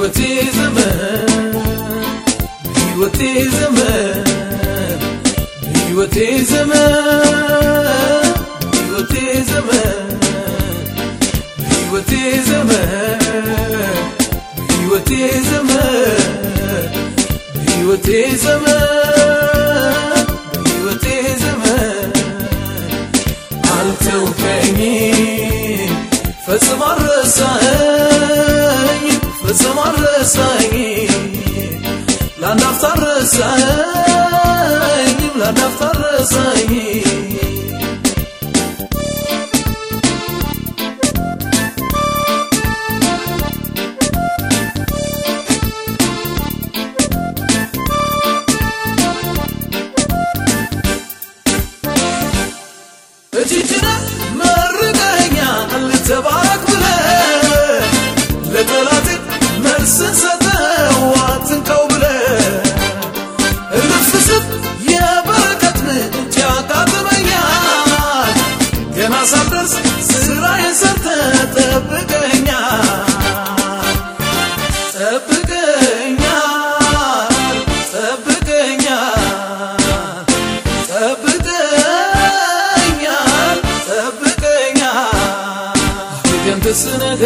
Život je zaman Život je zaman Život je Al tawfani sa nim la na አንተ ስነደ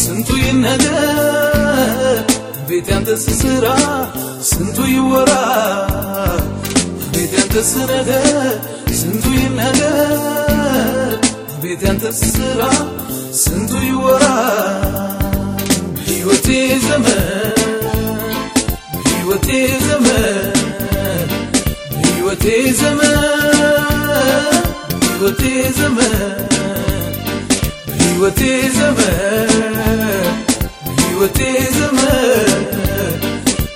ስንቱ ይነደ ቤት አንተ ስስራ ስንቱ ይወራ ቤት አንተ ስነደ ስንቱ ይነደ ቤት አንተ ስስራ ስንቱ ይወራ ህይወቴ ዘመን ህይወቴ ዘመን ህይወቴ ዘመን ህይወቴ ዘመን በሕይወቴ ዘመን በሕይወቴ ዘመን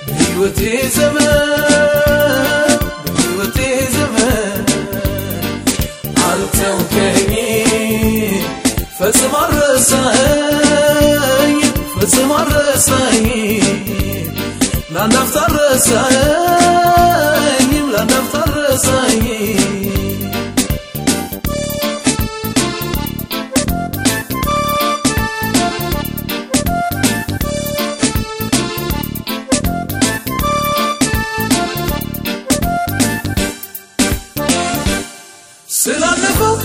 በሕይወቴ ዘመን በሕይወቴ ዘመን አልተውከኝ ፈጽሞ አረሳኝ ፈጽሞ አረሳኝ ላናፍታ አረሳኝም ላናፍታ አረሳኝ ስላለፈው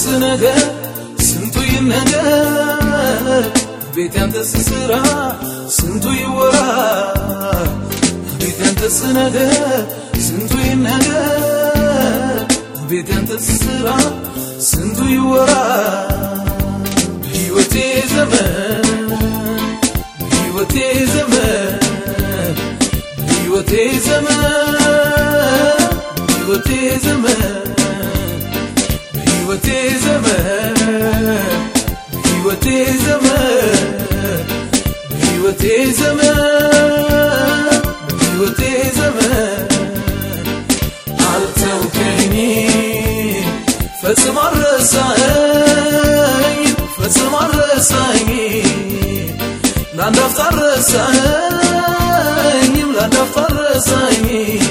ስነገ ስንቱ ይነገ ቤት ያንተ ስስራ ስንቱ ይወራ ቤት ያንተ ስነገ ስንቱ ይነገ ቤት ያንተ ስስራ ስንቱ ይወራ ህይወቴ ዘመን ህይወቴ ዘመን ህይወቴ ዘመን ህይወቴ ዘመን وتيه زمان وتيه زمان علتو كيني فسمر سعيد فسمر لا نفتر سعيد لا نفتر سعيد